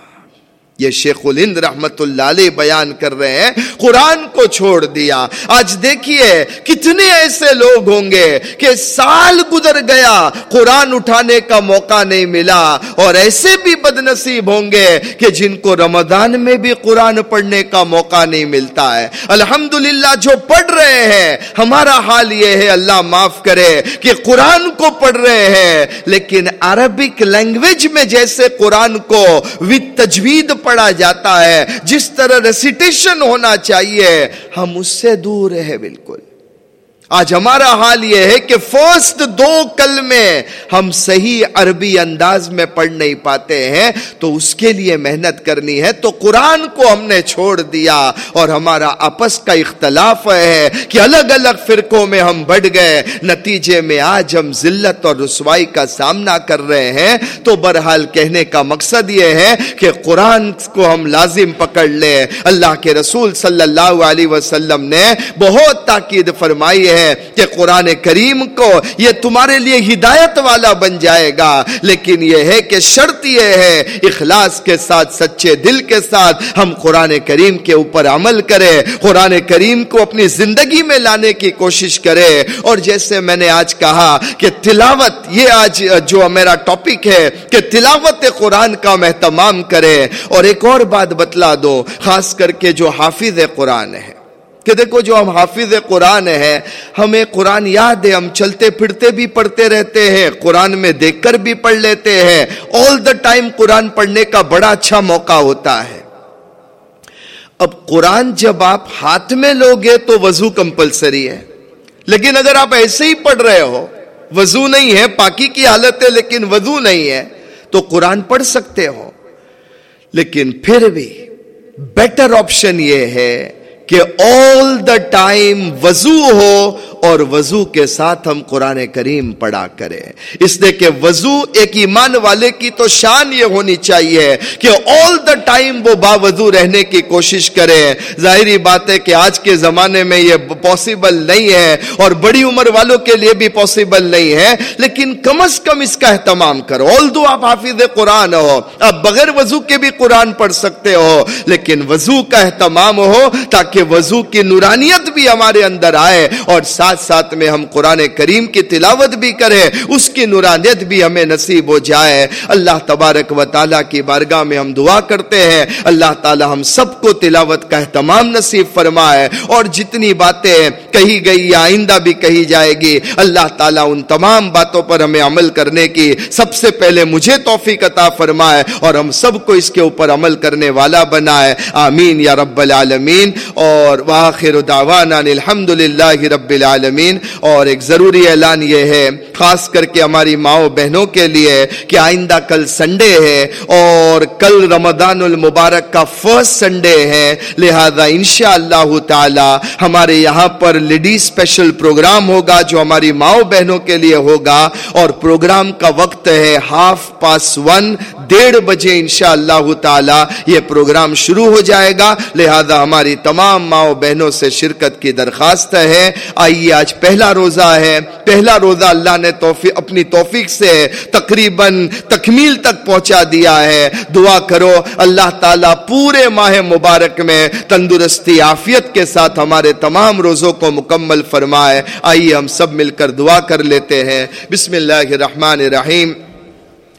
یہ شیخ الہند رحمت اللہ علیہ بیان کر رہے ہیں، قرآن کو چھوڑ دیا۔ آج دیکھیے کتنے ایسے لوگ ہوں گے کہ سال گزر گیا، قرآن اٹھانے کا موقع نہیں ملا۔ اور ایسے بھی بد نصیب ہوں گے کہ جن کو رمضان میں بھی قرآن پڑھنے کا موقع نہیں ملتا ہے۔ الحمدللہ، جو پڑھ رہے ہیں، ہمارا حال یہ ہے، اللہ معاف کرے کہ قرآن کو پڑھ رہے ہیں، لیکن عربک لینگویج میں جیسے قرآن کو وتھ تجوید پڑھا جاتا ہے۔ جس طرح ریسیٹیشن ہونا چاہیے ہم اس سے دور ہے بالکل۔ آج ہمارا حال یہ ہے کہ فرسٹ دو کل میں ہم صحیح عربی انداز میں پڑھ نہیں پاتے ہیں، تو اس کے لیے محنت کرنی ہے۔ تو قرآن کو ہم نے چھوڑ دیا اور ہمارا آپس کا اختلاف ہے کہ الگ الگ فرقوں میں ہم بڑھ گئے۔ نتیجے میں آج ہم ذلت اور رسوائی کا سامنا کر رہے ہیں۔ تو برحال کہنے کا مقصد یہ ہے کہ قرآن کو ہم لازم پکڑ لیں۔ اللہ کے رسول صلی اللہ علیہ وسلم نے بہت تاکید فرمائی ہے ہے کہ قرآن کریم کو یہ تمہارے لیے ہدایت والا بن جائے گا۔ لیکن یہ ہے کہ شرط یہ ہے، اخلاص کے ساتھ، سچے دل کے ساتھ ہم قرآن کریم کے اوپر عمل کریں۔ قرآن کریم کو اپنی زندگی میں لانے کی کوشش کرے اور جیسے میں نے آج کہا کہ تلاوت، یہ آج جو میرا ٹاپک ہے کہ تلاوت قرآن کا ہم اہتمام کرے اور ایک اور بات بتلا دو، خاص کر کے جو حافظ قرآن ہے۔ کہ دیکھو جو ہم حافظ قرآن ہے ہمیں قرآن یاد ہے، ہم چلتے پھرتے بھی پڑھتے رہتے ہیں، قرآن میں دیکھ کر بھی پڑھ لیتے ہیں۔ آل دا ٹائم قرآن پڑھنے کا بڑا اچھا موقع ہوتا ہے۔ اب قرآن جب آپ ہاتھ میں لوگے تو وضو کمپلسری ہے۔ لیکن اگر آپ ایسے ہی پڑھ رہے ہو، وضو نہیں ہے، پاکی کی حالت ہے، لیکن وضو نہیں ہے، تو قرآن پڑھ سکتے ہو۔ لیکن پھر بھی بیٹر آپشن یہ ہے کہ آل دا ٹائم وضو ہو اور وضو کے ساتھ ہم قرآن کریم پڑھا کریں۔ اس لیے کہ وضو ایک ایمان والے کی تو شان یہ ہونی چاہیے کہ آل دا ٹائم وہ با وضو رہنے کی کوشش کرے۔ ظاہری بات ہے کہ آج کے زمانے میں یہ پاسبل نہیں ہے اور بڑی عمر والوں کے لیے بھی پاسبل نہیں ہے، لیکن کم از کم اس کا اہتمام کرو۔ آل دو آپ حافظ قرآن ہو، آپ بغیر وضو کے بھی قرآن پڑھ سکتے ہو، لیکن وضو کا اہتمام ہو تاکہ وضو کی نورانیت بھی ہمارے اندر آئے اور ساتھ ساتھ ساتھ میں ہم قرآن کریم کی تلاوت بھی کریں، اس کی نورانیت بھی ہمیں نصیب ہو جائے۔ اللہ تبارک و تعالیٰ کی بارگاہ میں ہم دعا کرتے ہیں۔ اللہ تعالیٰ ہم سب کو تلاوت کا اہتمام نصیب فرمائے۔ اور جتنی باتیں کہی گئی یا آئندہ بھی کہی جائے گی، اللہ تعالیٰ ان تمام باتوں پر ہمیں عمل کرنے کی سب سے پہلے مجھے توفیق عطا فرمائے اور ہم سب کو اس کے اوپر عمل کرنے والا بنائے۔ آمین یا رب العالمین۔ اور واخر دعوانا الحمد للہ رب العالمین۔ العالمین۔ اور ایک ضروری اعلان یہ ہے، خاص کر کے ہماری ماؤں بہنوں کے لیے کہ آئندہ کل سنڈے ہے اور کل رمضان المبارک کا فرسٹ سنڈے ہے۔ لہذا انشاءاللہ تعالی ہمارے یہاں پر لیڈی اسپیشل پروگرام ہوگا جو ہماری ماؤں بہنوں کے لیے ہوگا۔ اور پروگرام کا وقت ہے ہاف پاس ون ڈیڑھ بجے انشاءاللہ تعالی یہ پروگرام شروع ہو جائے گا۔ لہذا ہماری تمام ماؤں بہنوں سے شرکت کی درخواست ہے۔ آئیے آج پہلا روزہ ہے۔ پہلا روزہ اللہ نے توفیق اپنی توفیق سے تقریباً تکمیل تک پہنچا دیا ہے۔ دعا کرو اللہ تعالیٰ پورے ماہ مبارک میں تندرستی، عافیت کے ساتھ ہمارے تمام روزوں کو مکمل فرمائے۔ آئیے ہم سب مل کر دعا کر لیتے ہیں۔ بسم اللہ الرحمن الرحیم۔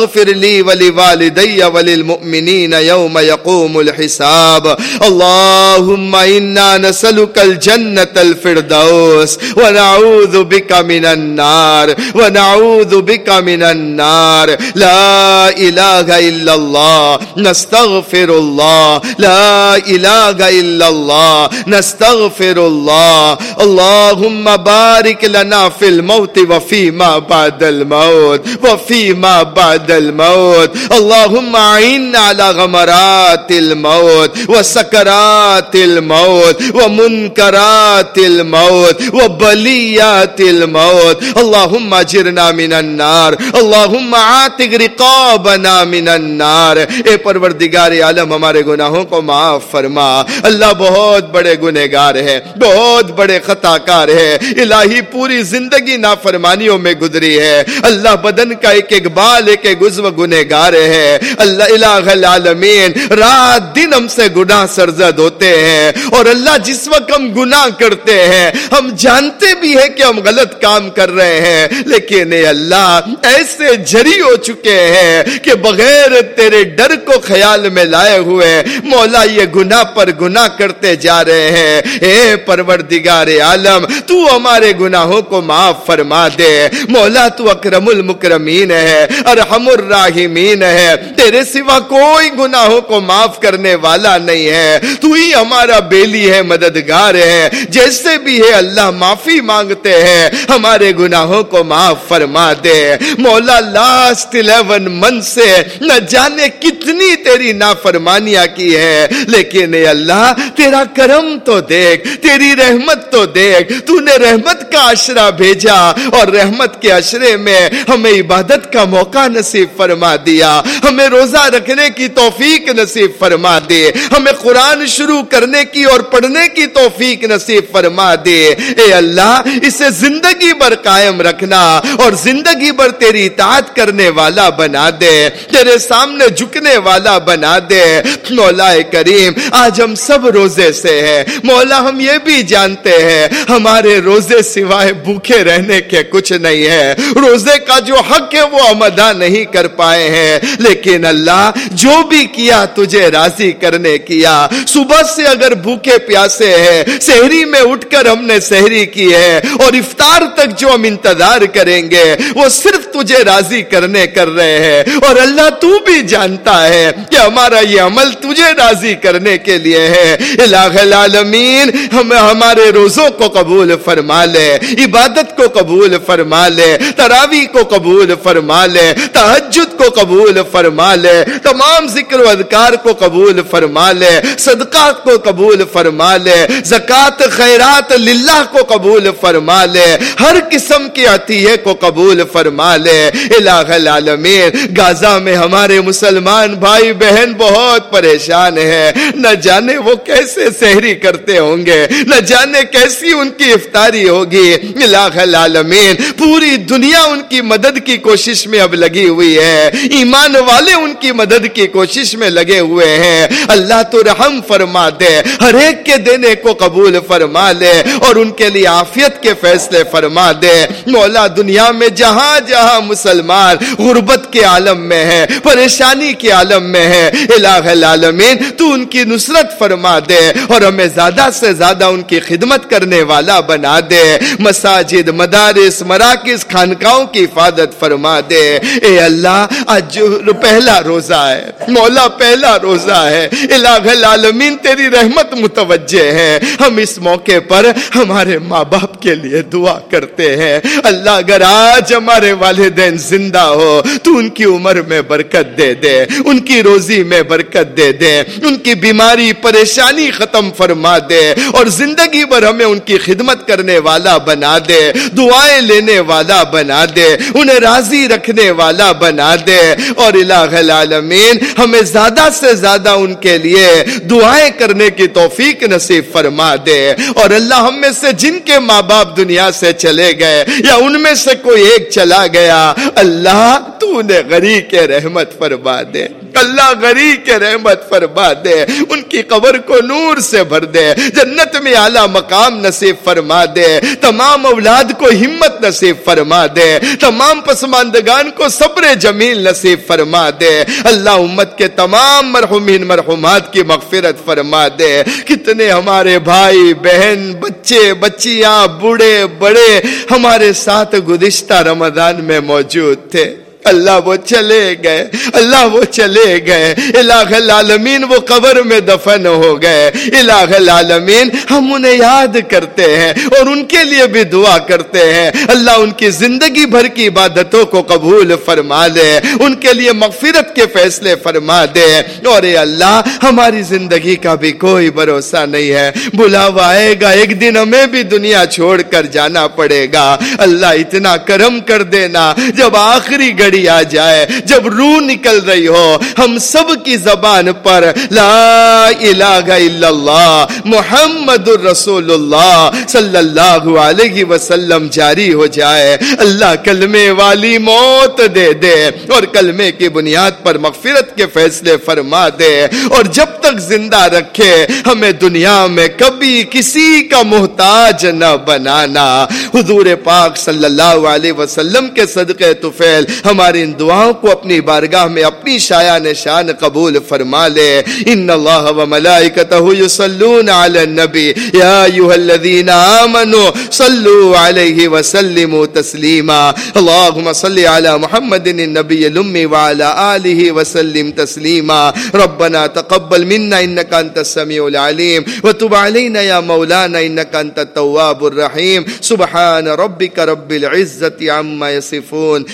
اغفر لي ولوالدي وللمؤمنين يوم يقوم الحساب. اللهم إنا نسألك الجنة الفردوس ونعوذ بك من النار ونعوذ بك من النار. لا إله إلا الله نستغفر الله. لا إله إلا الله نستغفر الله. اللهم بارك لنا في الموت وفيما بعد الموت وفيما بعد الموت. اللهم عنا على غمرات الموت وسكرات الموت ومنكرات الموت وبليات الموت. اللهم اجرنا من النار. اللهم عاتق رقابنا من النار. اے پروردگار عالم، ہمارے گناہوں کو معاف فرما. اللہ بہت بڑے گنہگار ہے، بہت بڑے خطا کار ہے. الہی پوری زندگی نافرمانیوں میں گزری ہے. اللہ بدن کا ایک ایک بال ایک ایک گزو گنہ گار ہے اللہ الہ العالمین، رات دن ہم سے گناہ سرزد ہوتے ہیں۔ اور اللہ جس وقت ہم گناہ کرتے ہیں، ہم جانتے بھی ہیں کہ ہم غلط کام کر رہے ہیں۔ لیکن اے اللہ، ایسے جری ہو چکے ہیں کہ بغیر تیرے ڈر کو خیال میں لائے ہوئے مولا یہ گناہ پر گناہ کرتے جا رہے ہیں۔ اے پروردگار عالم، تو ہمارے گناہوں کو معاف فرما دے۔ مولا تو اکرم المکرمین ہے، ارحم الراحمین ہے۔ تیرے سوا کوئی گناہوں کو معاف کرنے والا نہیں ہے۔ تو ہی ہمارا بیلی ہے، مددگار ہے۔ جیسے بھی ہے، اللہ معافی مانگتے ہیں۔ ہمارے گناہوں کو معاف فرما دے۔ مولا لاسٹ الیون من سے نہ جانے کتنی تیری نافرمانیاں کی ہے، لیکن اے اللہ، تیرا کرم تو دیکھ، تیری رحمت تو دیکھ تو نے رحمت کا عشرہ بھیجا اور رحمت کے عشرے میں ہمیں عبادت کا موقع نصیب فرما دیا۔ ہمیں روزہ رکھنے کی توفیق نصیب فرما دے۔ ہمیں قرآن شروع کرنے کی اور پڑھنے کی توفیق نصیب فرما دے۔ اے اللہ، اسے زندگی بھر قائم رکھنا اور زندگی بھر تیری اطاعت کرنے والا بنا دے۔ تیرے سامنے جھکنے دینے والا بنا دے۔ مولا کریم، آج ہم سب روزے سے ہیں۔ مولا ہم یہ بھی جانتے ہیں، ہمارے روزے سوائے بھوکے رہنے کے کچھ نہیں ہے روزے کا جو حق ہے، وہ ہم ادا نہیں کر پائے ہیں۔ لیکن اللہ جو بھی کیا، تجھے راضی کرنے کیا۔ صبح سے اگر بھوکے پیاسے ہیں شہری میں اٹھ کر ہم نے شہری کی ہے۔ اور افطار تک جو ہم انتظار کریں گے، وہ صرف تجھے راضی کرنے کر رہے ہیں۔ اور اللہ تو بھی جانتا ہے۔ کہ ہمارا یہ عمل تجھے راضی کرنے کے لیے ہے؟ الہ العالمین، ہم ہمارے روزوں کو قبول فرما لے، عبادت کو قبول فرما لے تراوی کو قبول فرما لے تحجد کو قبول فرما لے، تمام ذکر و اذکار کو قبول فرما لے صدقات کو قبول فرما لے زکات خیرات للہ کو قبول فرما لے، ہر قسم کی عطیے کو قبول فرما لے۔ الہ العالمین گازا میں ہمارے مسلمان بھائی بہن بہت پریشان ہیں۔ نہ جانے وہ کیسے سہری کرتے ہوں گے۔ نہ جانے کیسی ان کی افطاری ہوگی۔ الہ العالمین، پوری دنیا ان کی مدد کی کوشش میں اب لگی ہوئی ہے۔ ایمان والے ان کی مدد کی کوشش میں لگے ہوئے ہیں۔ اللہ تو رحم فرما دے، ہر ایک کے دینے کو قبول فرما لے اور ان کے لیے آفیت کے فیصلے فرما دے۔ مولا دنیا میں جہاں جہاں مسلمان غربت کے عالم میں ہے پریشانی کے عالم میں ہے، الہ العالمین، تو ان کی نصرت فرما دے اور ہمیں زیادہ سے زیادہ ان کی خدمت کرنے والا بنا دے۔ مساجد، مدارس، مراکز، خانقاہوں کی حفاظت فرما دے۔ اے اللہ، آج پہلا روزہ ہے، مولا پہلا روزہ ہے۔ الہ العالمین، تیری رحمت متوجہ ہے۔ ہم اس موقع پر ہمارے ماں باپ کے لیے دعا کرتے ہیں۔ اللہ، اگر آج ہمارے والدین زندہ ہو، تو ان کی عمر میں برکت دے دے۔ ان کی روزی میں برکت دے دے، ان کی بیماری، پریشانی ختم فرما دے۔ اور زندگی بھر ہمیں ان کی خدمت کرنے والا بنا دے، دعائیں لینے والا بنا دے، انہیں راضی رکھنے والا بنا دے۔ اور الہ العالمین، ہمیں زیادہ سے زیادہ ان کے لیے دعائیں کرنے کی توفیق نصیب فرما دے۔ اور اللہ ہم میں سے جن کے ماں باپ دنیا سے چلے گئے یا ان میں سے کوئی ایک چلا گیا، اللہ تو نے غری کے رحمت فرما دے اللہ غری کے رحمت فرما دے ان کی قبر کو نور سے بھر دے جنت میں اعلیٰ مقام نصیب فرما دے تمام اولاد کو ہمت نصیب فرما دے تمام پسماندگان کو صبر جمیل نصیب فرما دے اللہ امت کے تمام مرحومین مرحومات کی مغفرت فرما دے کتنے ہمارے بھائی، بہن، بچے، بچیاں، بوڑھے، بڑے ہمارے ساتھ گزشتہ رمضان میں موجود تھے۔ اللہ وہ چلے گئے، اللہ وہ چلے گئے۔ الہ العالمین، وہ قبر میں دفن ہو گئے۔ الہ العالمین، ہم انہیں یاد کرتے ہیں اور ان کے لیے بھی دعا کرتے ہیں۔ اللہ ان کی زندگی بھر کی عبادتوں کو قبول فرما دے، ان کے لیے مغفرت کے فیصلے فرما دے۔ اور اے اللہ، ہماری زندگی کا بھی کوئی بھروسہ نہیں ہے۔ بلاوا آئے گا، ایک دن ہمیں بھی دنیا چھوڑ کر جانا پڑے گا۔ اللہ اتنا کرم کر دینا، جب آخری گھڑی گھڑی آ جائے، جب روح نکل رہی ہو، ہم سب کی زبان پر لا الہ الا اللہ، محمد الرسول اللہ صلی اللہ علیہ وسلم جاری ہو جائے۔ اللہ کلمے والی موت دے دے اور کلمے کی بنیاد پر مغفرت کے فیصلے فرما دے۔ اور جب تک زندہ رکھے، ہمیں دنیا میں کبھی کسی کا محتاج نہ بنانا۔ حضور پاک صلی اللہ علیہ وسلم کے صدقے طفیل ہم ہماری ان دعاؤں کو اپنی بارگاہ میں اپنی شایا نشان قبول فرما لے۔ ان اللہ و ملائکتہ یصلون علی النبی۔ یا ایوہ الذین آمنوا صلو علیہ وسلموا تسلیما۔ اللہم صلی علی محمد النبی الامی وعلى آلہ وسلم تسلیما۔ ربنا تقبل منا انکا انت السمیع العلیم۔ وتب علینا یا مولانا انکا انت التواب الرحیم۔ سبحان ربک رب العزت عما یصفون۔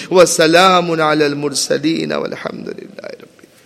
وسلام على المرسلين والحمد لله.